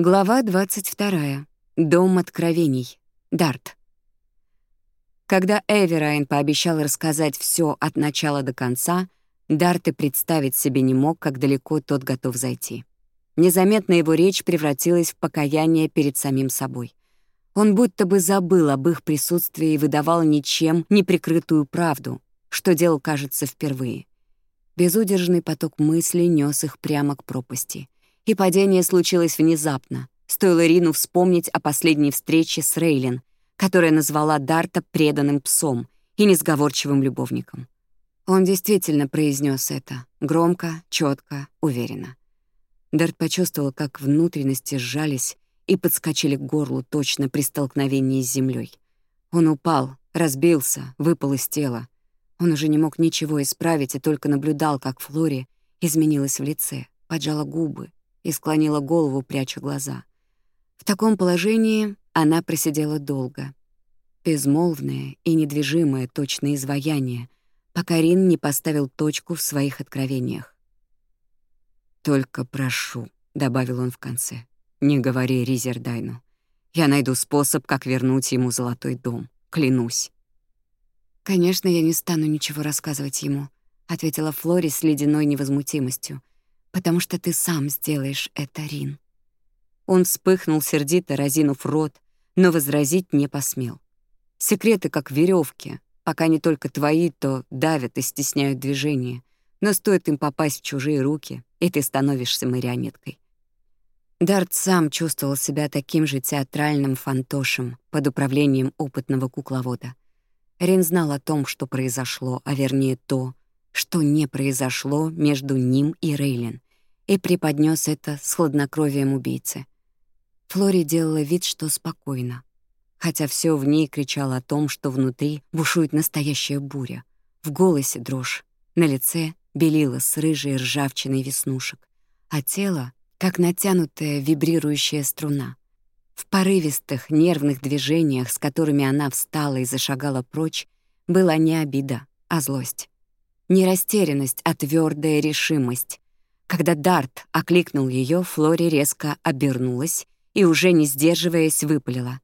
Глава 22. Дом откровений. Дарт. Когда Эверайн пообещал рассказать все от начала до конца, Дарт и представить себе не мог, как далеко тот готов зайти. Незаметно его речь превратилась в покаяние перед самим собой. Он будто бы забыл об их присутствии и выдавал ничем неприкрытую правду, что делал, кажется, впервые. Безудержный поток мыслей нес их прямо к пропасти — и падение случилось внезапно. Стоило Рину вспомнить о последней встрече с Рейлин, которая назвала Дарта преданным псом и несговорчивым любовником. Он действительно произнес это, громко, четко, уверенно. Дарт почувствовал, как внутренности сжались и подскочили к горлу точно при столкновении с землей. Он упал, разбился, выпал из тела. Он уже не мог ничего исправить и только наблюдал, как Флори изменилась в лице, поджала губы, и склонила голову, пряча глаза. В таком положении она просидела долго. Безмолвное и недвижимое точное изваяние, пока Рин не поставил точку в своих откровениях. «Только прошу», — добавил он в конце, — «не говори Ризердайну. Я найду способ, как вернуть ему золотой дом, клянусь». «Конечно, я не стану ничего рассказывать ему», — ответила Флори с ледяной невозмутимостью потому что ты сам сделаешь это, Рин». Он вспыхнул сердито, разинув рот, но возразить не посмел. Секреты как веревки, пока не только твои, то давят и стесняют движение, но стоит им попасть в чужие руки, и ты становишься марионеткой. Дарт сам чувствовал себя таким же театральным фантошем под управлением опытного кукловода. Рин знал о том, что произошло, а вернее то, что не произошло между ним и Рейлин, и преподнес это с хладнокровием убийцы. Флори делала вид, что спокойно, хотя все в ней кричало о том, что внутри бушует настоящая буря. В голосе дрожь, на лице белила с рыжей ржавчиной веснушек, а тело — как натянутая вибрирующая струна. В порывистых нервных движениях, с которыми она встала и зашагала прочь, была не обида, а злость. Не растерянность, а твердая решимость. Когда Дарт окликнул ее, Флори резко обернулась и, уже не сдерживаясь, выпалила.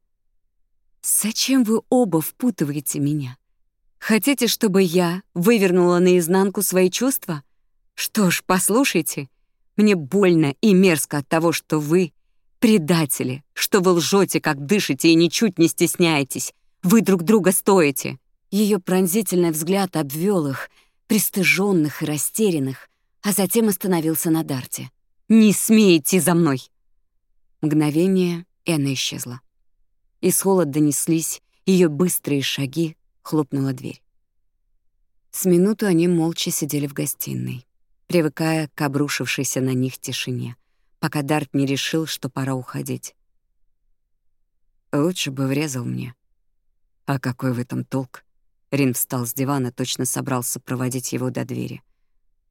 «Зачем вы оба впутываете меня? Хотите, чтобы я вывернула наизнанку свои чувства? Что ж, послушайте, мне больно и мерзко от того, что вы — предатели, что вы лжете, как дышите, и ничуть не стесняетесь. Вы друг друга стоите». Ее пронзительный взгляд обвел их — пристыженных и растерянных, а затем остановился на Дарте. «Не смей идти за мной!» Мгновение, и она исчезла. Из холод донеслись ее быстрые шаги, хлопнула дверь. С минуту они молча сидели в гостиной, привыкая к обрушившейся на них тишине, пока Дарт не решил, что пора уходить. «Лучше бы врезал мне. А какой в этом толк?» Рин встал с дивана, точно собрался проводить его до двери.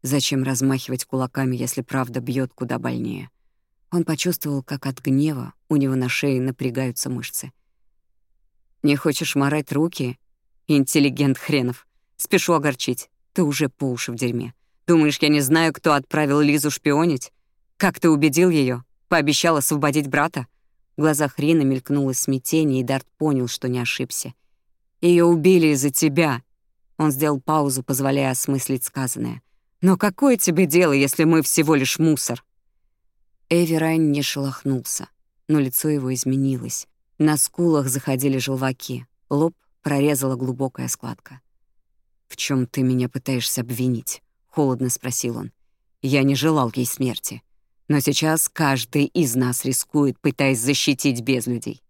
Зачем размахивать кулаками, если правда бьет куда больнее? Он почувствовал, как от гнева у него на шее напрягаются мышцы. «Не хочешь морать руки? Интеллигент хренов. Спешу огорчить. Ты уже по уши в дерьме. Думаешь, я не знаю, кто отправил Лизу шпионить? Как ты убедил ее? Пообещал освободить брата?» В глазах Рина мелькнуло смятение, и Дарт понял, что не ошибся. Ее убили из-за тебя». Он сделал паузу, позволяя осмыслить сказанное. «Но какое тебе дело, если мы всего лишь мусор?» Эви Райн не шелохнулся, но лицо его изменилось. На скулах заходили желваки, лоб прорезала глубокая складка. «В чем ты меня пытаешься обвинить?» — холодно спросил он. «Я не желал ей смерти. Но сейчас каждый из нас рискует, пытаясь защитить без людей.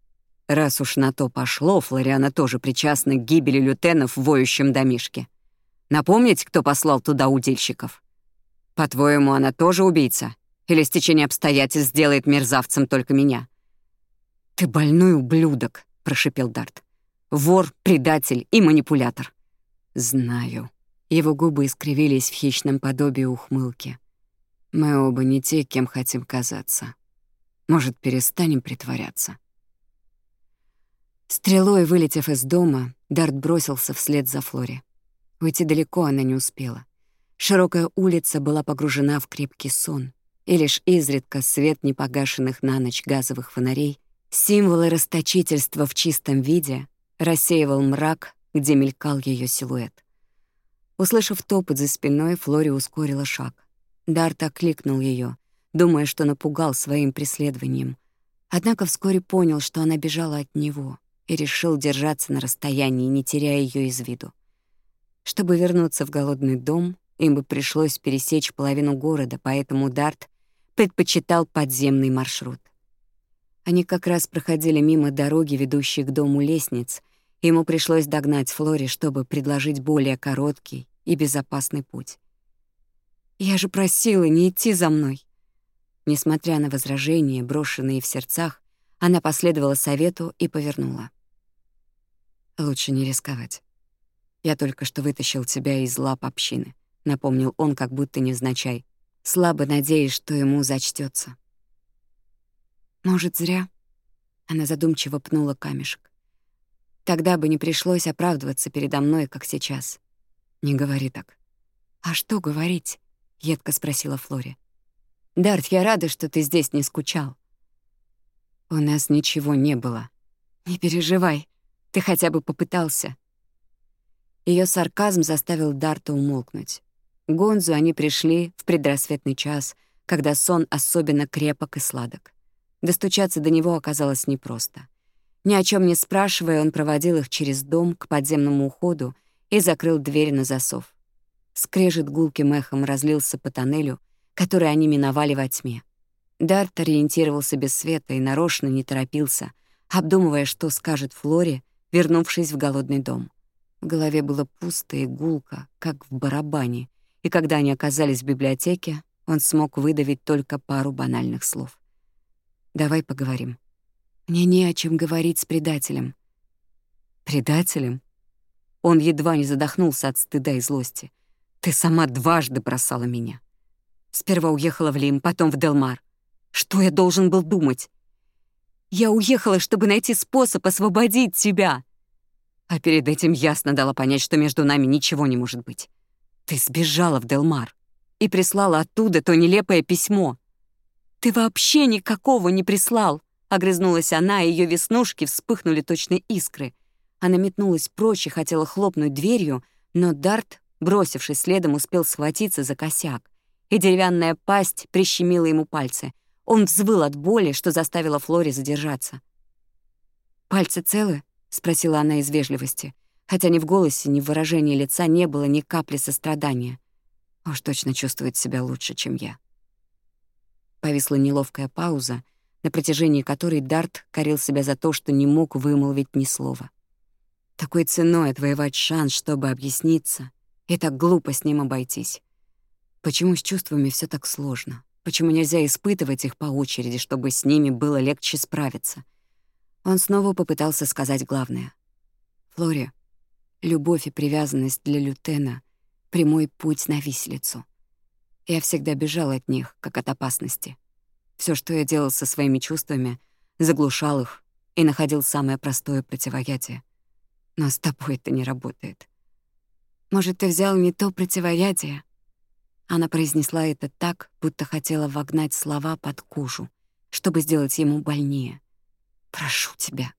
Раз уж на то пошло, Флориана тоже причастна к гибели лютенов в воющем домишке. Напомнить, кто послал туда удильщиков? По-твоему, она тоже убийца? Или стечение обстоятельств сделает мерзавцем только меня? «Ты больной ублюдок», — прошипел Дарт. «Вор, предатель и манипулятор». «Знаю». Его губы искривились в хищном подобии ухмылки. «Мы оба не те, кем хотим казаться. Может, перестанем притворяться?» Стрелой вылетев из дома, Дарт бросился вслед за Флори. Уйти далеко она не успела. Широкая улица была погружена в крепкий сон, и лишь изредка свет непогашенных на ночь газовых фонарей, символы расточительства в чистом виде, рассеивал мрак, где мелькал ее силуэт. Услышав топот за спиной, Флори ускорила шаг. Дарт окликнул ее, думая, что напугал своим преследованием. Однако вскоре понял, что она бежала от него и решил держаться на расстоянии, не теряя ее из виду. Чтобы вернуться в голодный дом, им бы пришлось пересечь половину города, поэтому Дарт предпочитал подземный маршрут. Они как раз проходили мимо дороги, ведущей к дому лестниц, ему пришлось догнать Флори, чтобы предложить более короткий и безопасный путь. «Я же просила не идти за мной!» Несмотря на возражения, брошенные в сердцах, она последовала совету и повернула. «Лучше не рисковать. Я только что вытащил тебя из лап общины», — напомнил он, как будто невзначай, слабо надеясь, что ему зачтется. «Может, зря?» Она задумчиво пнула камешек. «Тогда бы не пришлось оправдываться передо мной, как сейчас. Не говори так». «А что говорить?» — едко спросила Флори. «Дарт, я рада, что ты здесь не скучал. У нас ничего не было. Не переживай, ты хотя бы попытался. Ее сарказм заставил Дарта умолкнуть. Гонзу они пришли в предрассветный час, когда сон особенно крепок и сладок. Достучаться до него оказалось непросто. Ни о чем не спрашивая, он проводил их через дом к подземному уходу и закрыл дверь на засов. Скрежет гулким эхом разлился по тоннелю, который они миновали во тьме. Дарт ориентировался без света и нарочно не торопился, обдумывая, что скажет Флоре, вернувшись в голодный дом. В голове было пусто и гулко, как в барабане, и когда они оказались в библиотеке, он смог выдавить только пару банальных слов. «Давай поговорим». «Мне не о чем говорить с предателем». «Предателем?» Он едва не задохнулся от стыда и злости. «Ты сама дважды бросала меня. Сперва уехала в Лим, потом в Делмар. Что я должен был думать? Я уехала, чтобы найти способ освободить тебя. А перед этим ясно дала понять, что между нами ничего не может быть. Ты сбежала в Делмар и прислала оттуда то нелепое письмо. Ты вообще никакого не прислал. Огрызнулась она, и ее веснушки вспыхнули точно искры. Она метнулась прочь и хотела хлопнуть дверью, но Дарт, бросившись следом, успел схватиться за косяк, и деревянная пасть прищемила ему пальцы — он взвыл от боли, что заставило Флори задержаться. «Пальцы целы?» — спросила она из вежливости, хотя ни в голосе, ни в выражении лица не было ни капли сострадания. Уж точно чувствует себя лучше, чем я. Повисла неловкая пауза, на протяжении которой Дарт корил себя за то, что не мог вымолвить ни слова. Такой ценой отвоевать шанс, чтобы объясниться, и так глупо с ним обойтись. Почему с чувствами все так сложно? Почему нельзя испытывать их по очереди, чтобы с ними было легче справиться? Он снова попытался сказать главное. «Флори, любовь и привязанность для Лютена — прямой путь на виселицу. Я всегда бежал от них, как от опасности. Все, что я делал со своими чувствами, заглушал их и находил самое простое противоядие. Но с тобой это не работает. Может, ты взял не то противоядие?» Она произнесла это так, будто хотела вогнать слова под кожу, чтобы сделать ему больнее. «Прошу тебя».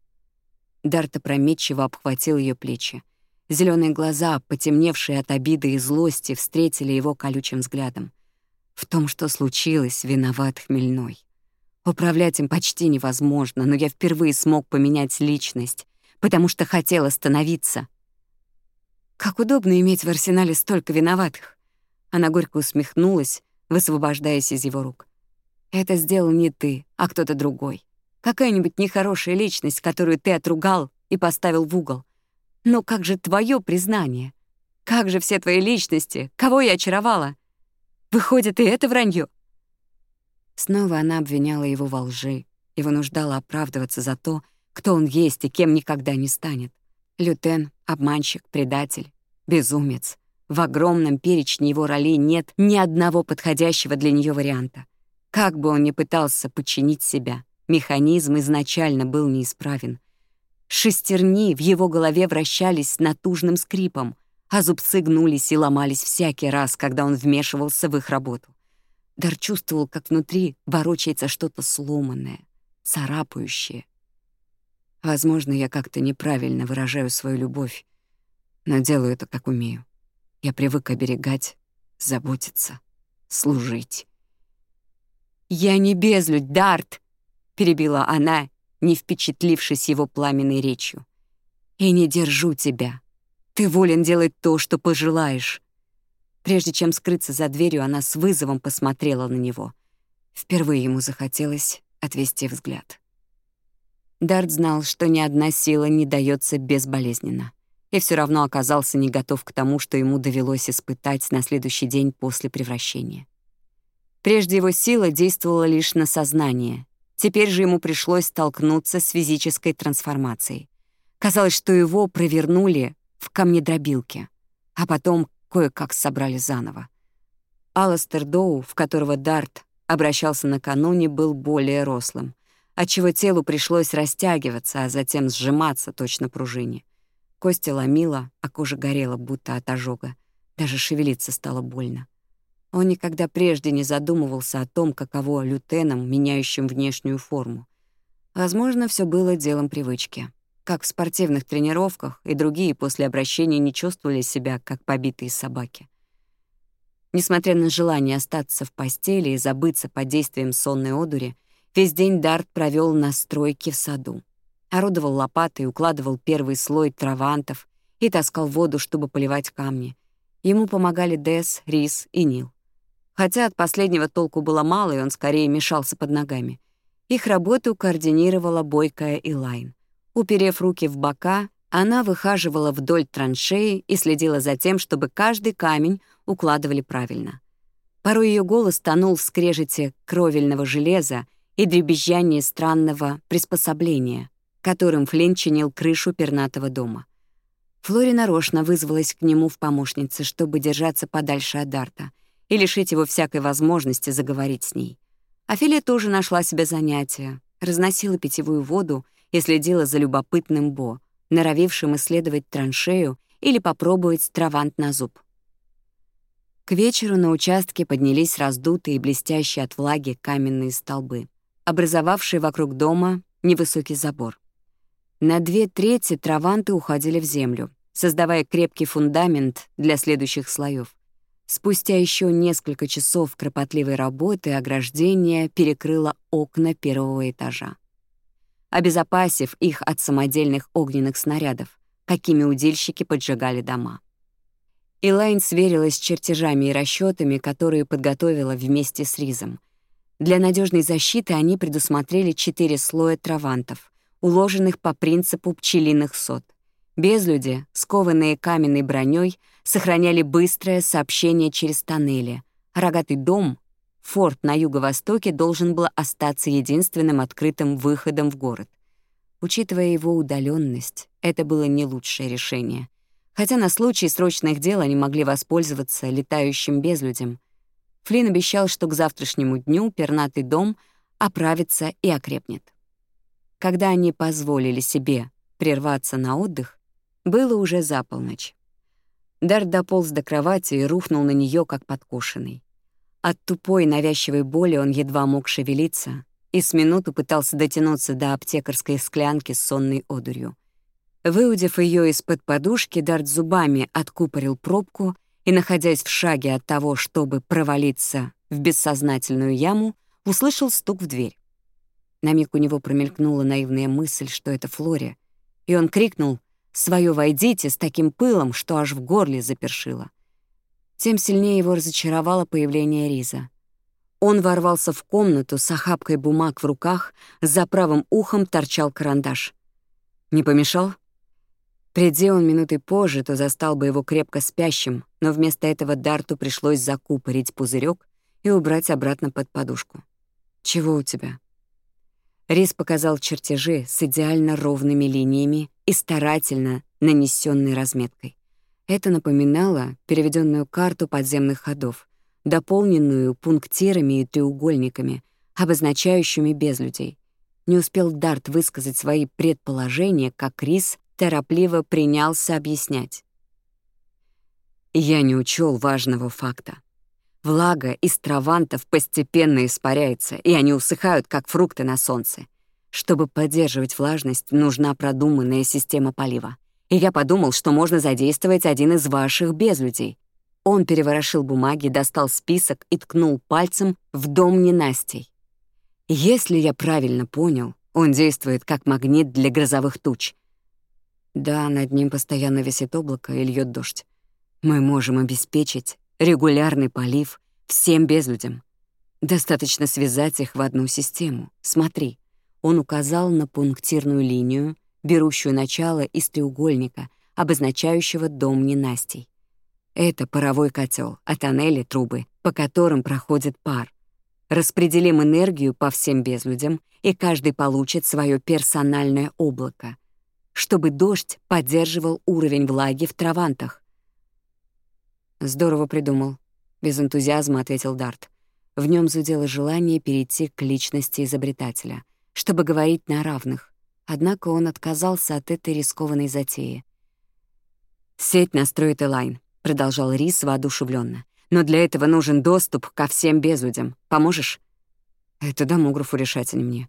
Дарта прометчиво обхватил ее плечи. Зеленые глаза, потемневшие от обиды и злости, встретили его колючим взглядом. В том, что случилось, виноват Хмельной. Управлять им почти невозможно, но я впервые смог поменять личность, потому что хотел остановиться. Как удобно иметь в арсенале столько виноватых. Она горько усмехнулась, высвобождаясь из его рук. «Это сделал не ты, а кто-то другой. Какая-нибудь нехорошая личность, которую ты отругал и поставил в угол. Но как же твое признание? Как же все твои личности? Кого я очаровала? Выходит, и это вранье. Снова она обвиняла его во лжи и вынуждала оправдываться за то, кто он есть и кем никогда не станет. Лютен — обманщик, предатель, безумец — в огромном перечне его ролей нет ни одного подходящего для нее варианта. Как бы он ни пытался подчинить себя, механизм изначально был неисправен. Шестерни в его голове вращались с натужным скрипом, а зубцы гнулись и ломались всякий раз, когда он вмешивался в их работу. Дар чувствовал, как внутри ворочается что-то сломанное, царапающее. Возможно, я как-то неправильно выражаю свою любовь, но делаю это, как умею. Я привык оберегать, заботиться, служить. «Я не безлюдь, Дарт!» — перебила она, не впечатлившись его пламенной речью. И не держу тебя. Ты волен делать то, что пожелаешь». Прежде чем скрыться за дверью, она с вызовом посмотрела на него. Впервые ему захотелось отвести взгляд. Дарт знал, что ни одна сила не дается безболезненно. И все равно оказался не готов к тому, что ему довелось испытать на следующий день после превращения. Прежде его сила действовала лишь на сознание. Теперь же ему пришлось столкнуться с физической трансформацией. Казалось, что его провернули в камнедробилке, а потом кое-как собрали заново. Аластер Доу, в которого Дарт обращался накануне, был более рослым, отчего телу пришлось растягиваться, а затем сжиматься точно пружине. Кости ломила, а кожа горела, будто от ожога. Даже шевелиться стало больно. Он никогда прежде не задумывался о том, каково лютеном, меняющим внешнюю форму. Возможно, все было делом привычки. Как в спортивных тренировках, и другие после обращения не чувствовали себя, как побитые собаки. Несмотря на желание остаться в постели и забыться под действием сонной одури, весь день Дарт провел на стройке в саду орудовал лопатой, укладывал первый слой травантов и таскал воду, чтобы поливать камни. Ему помогали Дес, Рис и Нил. Хотя от последнего толку было мало, и он скорее мешался под ногами. Их работу координировала бойкая Элайн, Уперев руки в бока, она выхаживала вдоль траншеи и следила за тем, чтобы каждый камень укладывали правильно. Порой ее голос тонул в скрежете кровельного железа и дребезжании странного приспособления — которым Флинн чинил крышу пернатого дома. Флори нарочно вызвалась к нему в помощнице, чтобы держаться подальше от Дарта и лишить его всякой возможности заговорить с ней. Афилия тоже нашла себе занятие, разносила питьевую воду и следила за любопытным Бо, норовившим исследовать траншею или попробовать травант на зуб. К вечеру на участке поднялись раздутые и блестящие от влаги каменные столбы, образовавшие вокруг дома невысокий забор. На две трети траванты уходили в землю, создавая крепкий фундамент для следующих слоев. Спустя еще несколько часов кропотливой работы ограждение перекрыло окна первого этажа, обезопасив их от самодельных огненных снарядов, какими удильщики поджигали дома. Элайн сверилась с чертежами и расчетами, которые подготовила вместе с Ризом. Для надежной защиты они предусмотрели четыре слоя травантов, уложенных по принципу пчелиных сот. Безлюди, скованные каменной броней, сохраняли быстрое сообщение через тоннели. Рогатый дом, форт на юго-востоке, должен был остаться единственным открытым выходом в город. Учитывая его удаленность, это было не лучшее решение. Хотя на случай срочных дел они могли воспользоваться летающим безлюдем. Флинн обещал, что к завтрашнему дню пернатый дом оправится и окрепнет когда они позволили себе прерваться на отдых, было уже за полночь. Дар дополз до кровати и рухнул на нее как подкошенный. От тупой навязчивой боли он едва мог шевелиться и с минуту пытался дотянуться до аптекарской склянки с сонной одурью. Выудив ее из-под подушки, Дарт зубами откупорил пробку и, находясь в шаге от того, чтобы провалиться в бессознательную яму, услышал стук в дверь. На миг у него промелькнула наивная мысль, что это Флория. И он крикнул «Своё войдите!» с таким пылом, что аж в горле запершило. Тем сильнее его разочаровало появление Риза. Он ворвался в комнату с охапкой бумаг в руках, за правым ухом торчал карандаш. «Не помешал?» Приди он минуты позже, то застал бы его крепко спящим, но вместо этого Дарту пришлось закупорить пузырек и убрать обратно под подушку. «Чего у тебя?» Рис показал чертежи с идеально ровными линиями и старательно нанесенной разметкой. Это напоминало переведенную карту подземных ходов, дополненную пунктирами и треугольниками, обозначающими безлюдей. Не успел Дарт высказать свои предположения, как Рис торопливо принялся объяснять. «Я не учел важного факта. Влага из травантов постепенно испаряется, и они усыхают, как фрукты на солнце. Чтобы поддерживать влажность, нужна продуманная система полива. И я подумал, что можно задействовать один из ваших безлюдей. Он переворошил бумаги, достал список и ткнул пальцем в дом ненастей. Если я правильно понял, он действует как магнит для грозовых туч. Да, над ним постоянно висит облако и льет дождь. Мы можем обеспечить регулярный полив всем безлюдям. Достаточно связать их в одну систему. Смотри, он указал на пунктирную линию, берущую начало из треугольника, обозначающего дом ненастей. Это паровой котел, а тоннели — трубы, по которым проходит пар. Распределим энергию по всем безлюдям, и каждый получит свое персональное облако, чтобы дождь поддерживал уровень влаги в травантах, «Здорово придумал», — без энтузиазма ответил Дарт. В нем зудело желание перейти к личности изобретателя, чтобы говорить на равных. Однако он отказался от этой рискованной затеи. «Сеть настроит Элайн», — продолжал Рис воодушевленно. «Но для этого нужен доступ ко всем безудям. Поможешь?» «Это домографу решать, а не мне».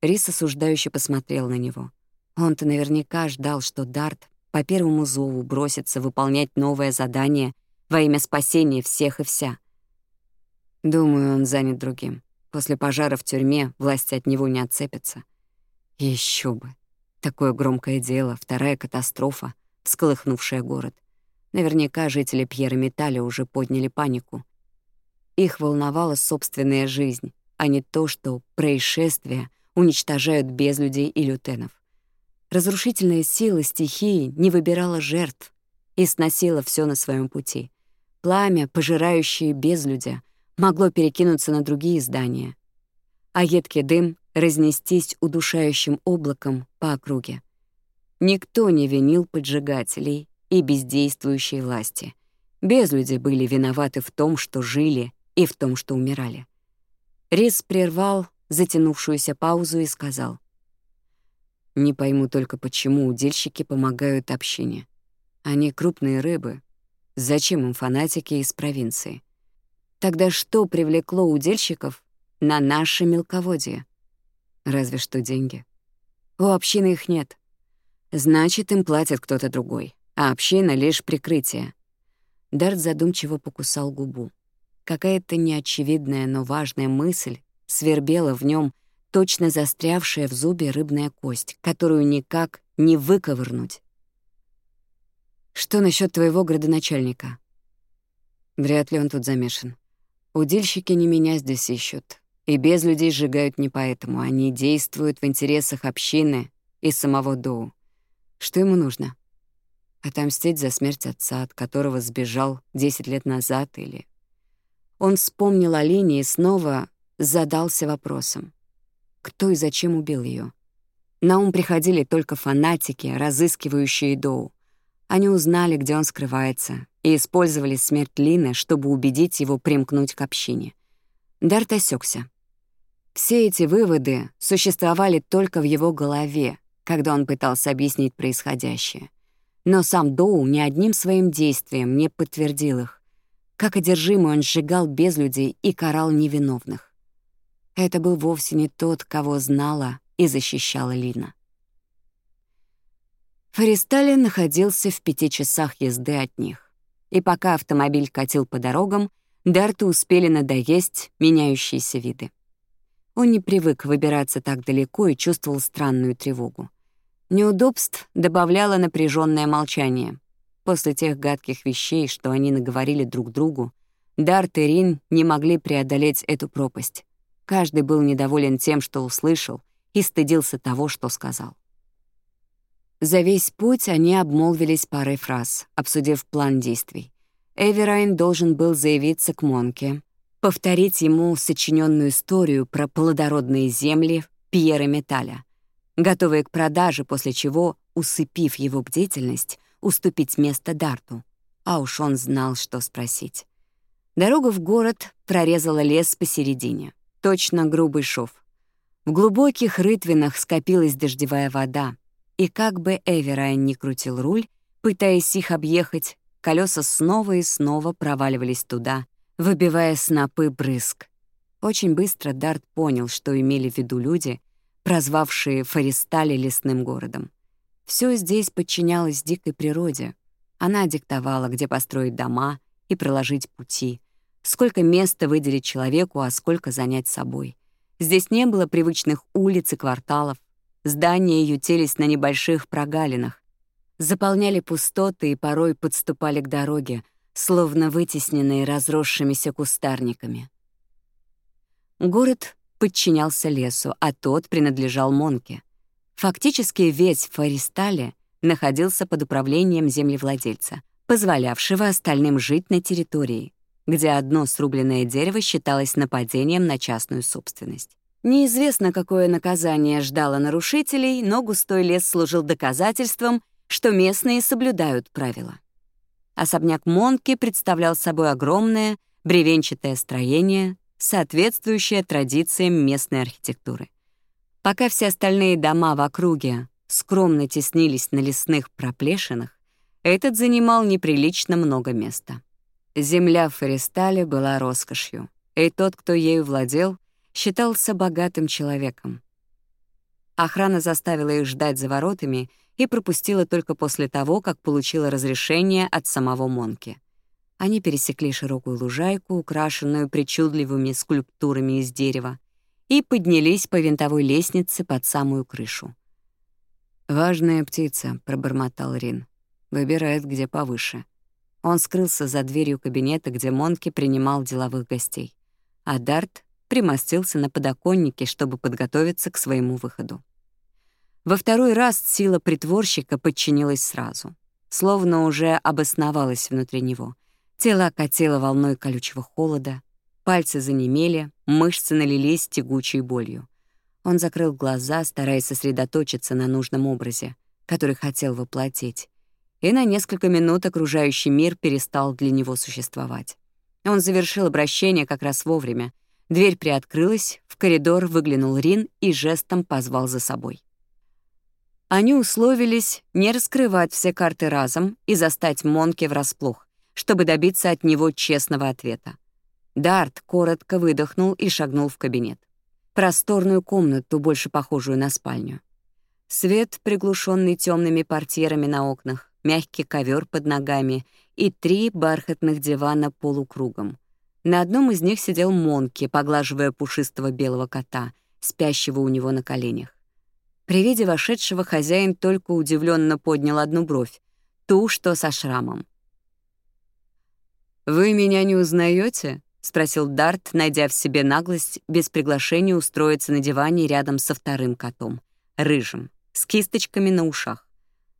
Рис осуждающе посмотрел на него. Он-то наверняка ждал, что Дарт по первому зову бросится выполнять новое задание во имя спасения всех и вся. Думаю, он занят другим. После пожара в тюрьме власти от него не отцепятся. Еще бы. Такое громкое дело, вторая катастрофа, всколыхнувшая город. Наверняка жители Пьера Металя уже подняли панику. Их волновала собственная жизнь, а не то, что происшествия уничтожают без людей и лютенов. Разрушительная сила стихии не выбирала жертв и сносила все на своем пути. Пламя, пожирающее безлюдя, могло перекинуться на другие здания, а едкий дым разнестись удушающим облаком по округе. Никто не винил поджигателей и бездействующей власти. Безлюди были виноваты в том, что жили, и в том, что умирали. Рис прервал затянувшуюся паузу и сказал — не пойму только, почему удильщики помогают общине. Они крупные рыбы. Зачем им фанатики из провинции? Тогда что привлекло удильщиков на наше мелководье? Разве что деньги. У общины их нет. Значит, им платит кто-то другой, а община — лишь прикрытие. Дарт задумчиво покусал губу. Какая-то неочевидная, но важная мысль свербела в нем точно застрявшая в зубе рыбная кость, которую никак не выковырнуть. «Что насчет твоего градоначальника?» Вряд ли он тут замешан. Удильщики не меня здесь ищут. И без людей сжигают не поэтому. Они действуют в интересах общины и самого Доу. Что ему нужно? Отомстить за смерть отца, от которого сбежал 10 лет назад или... Он вспомнил о Лине и снова задался вопросом кто и зачем убил ее. На ум приходили только фанатики, разыскивающие Доу. Они узнали, где он скрывается, и использовали смерть Лины, чтобы убедить его примкнуть к общине. Дарт осекся. Все эти выводы существовали только в его голове, когда он пытался объяснить происходящее. Но сам Доу ни одним своим действием не подтвердил их. Как одержимый он сжигал без людей и карал невиновных. Это был вовсе не тот, кого знала и защищала Лина. Фаристалин находился в пяти часах езды от них. И пока автомобиль катил по дорогам, Дарту успели надоесть меняющиеся виды. Он не привык выбираться так далеко и чувствовал странную тревогу. Неудобств добавляло напряженное молчание. После тех гадких вещей, что они наговорили друг другу, Дарт и Рин не могли преодолеть эту пропасть. Каждый был недоволен тем, что услышал, и стыдился того, что сказал. За весь путь они обмолвились парой фраз, обсудив план действий. Эверайн должен был заявиться к Монке, повторить ему сочиненную историю про плодородные земли Пьера Металя, готовые к продаже, после чего, усыпив его бдительность, уступить место Дарту. А уж он знал, что спросить. Дорога в город прорезала лес посередине точно грубый шов. В глубоких рытвинах скопилась дождевая вода, и как бы Эви Райан ни крутил руль, пытаясь их объехать, колеса снова и снова проваливались туда, выбивая снопы брызг. Очень быстро Дарт понял, что имели в виду люди, прозвавшие Фаристали лесным городом. Все здесь подчинялось дикой природе. Она диктовала, где построить дома и проложить пути — сколько места выделить человеку, а сколько занять собой. Здесь не было привычных улиц и кварталов. Здания ютились на небольших прогалинах. Заполняли пустоты и порой подступали к дороге, словно вытесненные разросшимися кустарниками. Город подчинялся лесу, а тот принадлежал Монке. Фактически весь Фаристале находился под управлением землевладельца, позволявшего остальным жить на территории — где одно срубленное дерево считалось нападением на частную собственность. Неизвестно, какое наказание ждало нарушителей, но густой лес служил доказательством, что местные соблюдают правила. Особняк Монки представлял собой огромное, бревенчатое строение, соответствующее традициям местной архитектуры. Пока все остальные дома в округе скромно теснились на лесных проплешинах, этот занимал неприлично много места. Земля в Феристале была роскошью, и тот, кто ею владел, считался богатым человеком. Охрана заставила их ждать за воротами и пропустила только после того, как получила разрешение от самого Монки. Они пересекли широкую лужайку, украшенную причудливыми скульптурами из дерева, и поднялись по винтовой лестнице под самую крышу. «Важная птица», — пробормотал Рин. «Выбирает, где повыше». Он скрылся за дверью кабинета, где Монки принимал деловых гостей. А Дарт примостился на подоконнике, чтобы подготовиться к своему выходу. Во второй раз сила притворщика подчинилась сразу, словно уже обосновалась внутри него. Тело окатило волной колючего холода, пальцы занемели, мышцы налились тягучей болью. Он закрыл глаза, стараясь сосредоточиться на нужном образе, который хотел воплотить, и на несколько минут окружающий мир перестал для него существовать. Он завершил обращение как раз вовремя. Дверь приоткрылась, в коридор выглянул Рин и жестом позвал за собой. Они условились не раскрывать все карты разом и застать Монке врасплох, чтобы добиться от него честного ответа. Дарт коротко выдохнул и шагнул в кабинет. Просторную комнату, больше похожую на спальню. Свет, приглушенный темными портьерами на окнах, мягкий ковер под ногами и три бархатных дивана полукругом. На одном из них сидел Монки, поглаживая пушистого белого кота, спящего у него на коленях. При виде вошедшего хозяин только удивленно поднял одну бровь, ту, что со шрамом. «Вы меня не узнаете? спросил Дарт, найдя в себе наглость без приглашения устроиться на диване рядом со вторым котом, рыжим, с кисточками на ушах.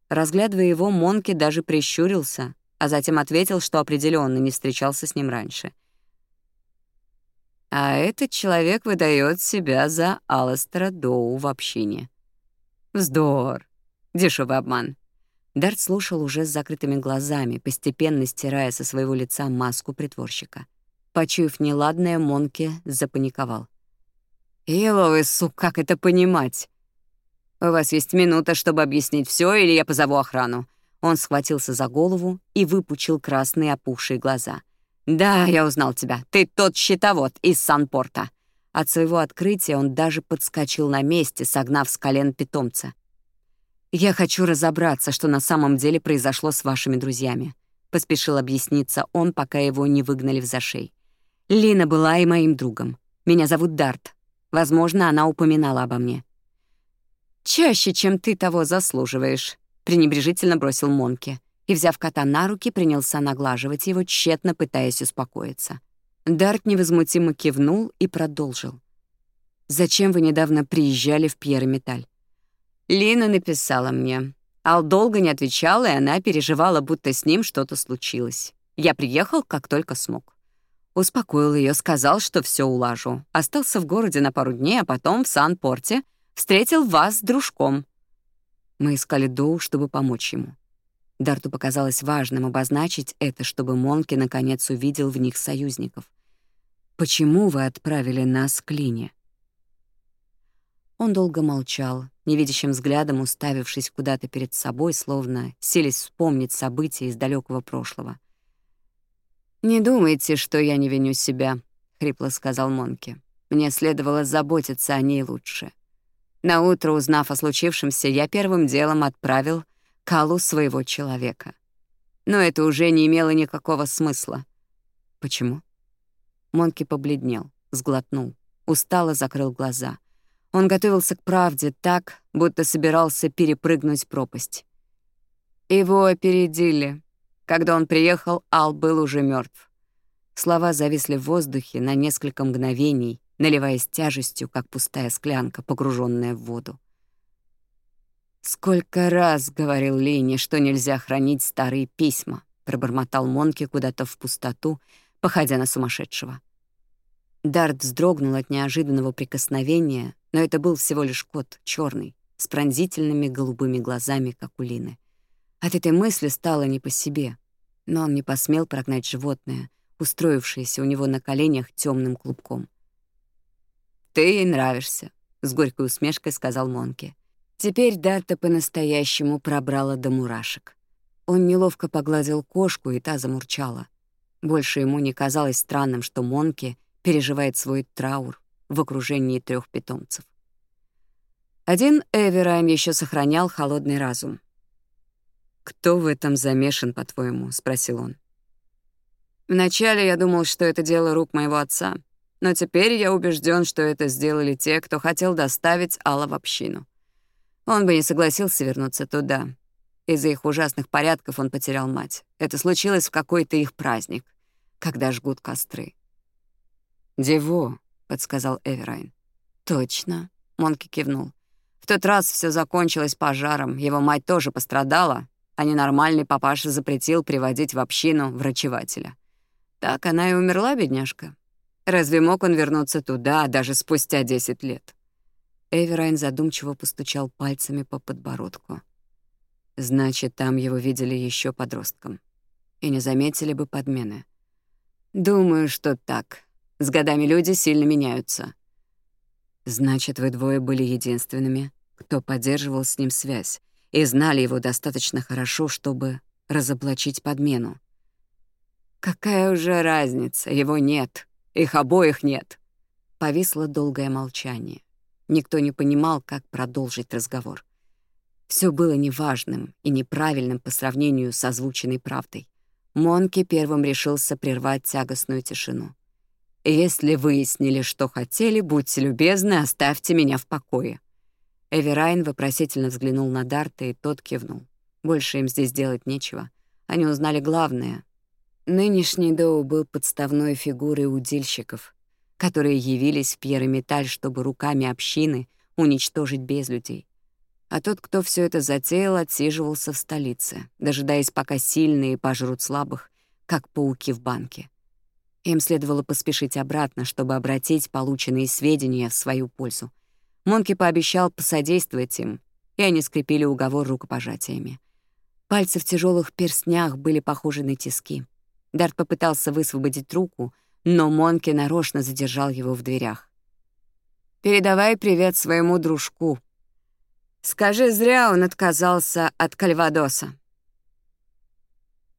Разглядывая его, Монки даже прищурился, а затем ответил, что определенно не встречался с ним раньше. «А этот человек выдает себя за Алластера Доу в общине». «Вздор! Дешевый обман!» Дарт слушал уже с закрытыми глазами, постепенно стирая со своего лица маску притворщика. Почуяв неладное, Монки запаниковал. Еловый сук, как это понимать? «У вас есть минута, чтобы объяснить все, или я позову охрану». Он схватился за голову и выпучил красные опухшие глаза. «Да, я узнал тебя. Ты тот щитовод из Сан-Порта. От своего открытия он даже подскочил на месте, согнав с колен питомца. «Я хочу разобраться, что на самом деле произошло с вашими друзьями», — поспешил объясниться он, пока его не выгнали в зашей. «Лина была и моим другом. Меня зовут Дарт. Возможно, она упоминала обо мне. «Чаще, чем ты того заслуживаешь», — пренебрежительно бросил Монки и, взяв кота на руки, принялся наглаживать его, тщетно пытаясь успокоиться. Дарт невозмутимо кивнул и продолжил. «Зачем вы недавно приезжали в Пьер-Металь?» Лина написала мне. Ал долго не отвечала, и она переживала, будто с ним что-то случилось. Я приехал, как только смог. Успокоил ее, сказал, что все улажу. Остался в городе на пару дней, а потом в Сан-Порте — Встретил вас с дружком». Мы искали Доу, чтобы помочь ему. Дарту показалось важным обозначить это, чтобы Монки наконец увидел в них союзников. «Почему вы отправили нас к Лине?» Он долго молчал, невидящим взглядом уставившись куда-то перед собой, словно селись вспомнить события из далекого прошлого. «Не думайте, что я не виню себя», — хрипло сказал Монки. «Мне следовало заботиться о ней лучше. Наутро, узнав о случившемся, я первым делом отправил Калу своего человека. Но это уже не имело никакого смысла. Почему? Монки побледнел, сглотнул, устало закрыл глаза. Он готовился к правде так, будто собирался перепрыгнуть пропасть. Его опередили. Когда он приехал, Ал был уже мертв. Слова зависли в воздухе на несколько мгновений, наливаясь тяжестью, как пустая склянка, погруженная в воду. «Сколько раз говорил Лине, что нельзя хранить старые письма», пробормотал Монки куда-то в пустоту, походя на сумасшедшего. Дарт вздрогнул от неожиданного прикосновения, но это был всего лишь кот, черный, с пронзительными голубыми глазами, как у Лины. От этой мысли стало не по себе, но он не посмел прогнать животное, устроившееся у него на коленях темным клубком. «Ты ей нравишься», — с горькой усмешкой сказал Монке. Теперь Дарта по-настоящему пробрала до мурашек. Он неловко погладил кошку, и та замурчала. Больше ему не казалось странным, что Монке переживает свой траур в окружении трех питомцев. Один Эверайм еще сохранял холодный разум. «Кто в этом замешан, по-твоему?» — спросил он. «Вначале я думал, что это дело рук моего отца», но теперь я убежден, что это сделали те, кто хотел доставить Алла в общину. Он бы не согласился вернуться туда. Из-за их ужасных порядков он потерял мать. Это случилось в какой-то их праздник, когда жгут костры. «Дево», — подсказал Эверайн. «Точно», — Монки кивнул. «В тот раз все закончилось пожаром, его мать тоже пострадала, а ненормальный папаша запретил приводить в общину врачевателя. Так она и умерла, бедняжка. Разве мог он вернуться туда, даже спустя 10 лет? Эверайн задумчиво постучал пальцами по подбородку. Значит, там его видели еще подростком. И не заметили бы подмены. Думаю, что так. С годами люди сильно меняются. Значит, вы двое были единственными, кто поддерживал с ним связь и знали его достаточно хорошо, чтобы разоблачить подмену. Какая уже разница, его нет. Их обоих нет». Повисло долгое молчание. Никто не понимал, как продолжить разговор. Все было неважным и неправильным по сравнению с озвученной правдой. Монки первым решился прервать тягостную тишину. «Если выяснили, что хотели, будьте любезны, оставьте меня в покое». Эверайн вопросительно взглянул на Дарта, и тот кивнул. Больше им здесь делать нечего. Они узнали главное, Нынешний Доу был подставной фигурой удильщиков, которые явились в Пьерометаль, чтобы руками общины уничтожить без людей. А тот, кто все это затеял, отсиживался в столице, дожидаясь, пока сильные пожрут слабых, как пауки в банке. Им следовало поспешить обратно, чтобы обратить полученные сведения в свою пользу. Монки пообещал посодействовать им, и они скрепили уговор рукопожатиями. Пальцы в тяжелых перстнях были похожи на тиски — Дарт попытался высвободить руку, но Монке нарочно задержал его в дверях. «Передавай привет своему дружку. Скажи, зря он отказался от Кальвадоса».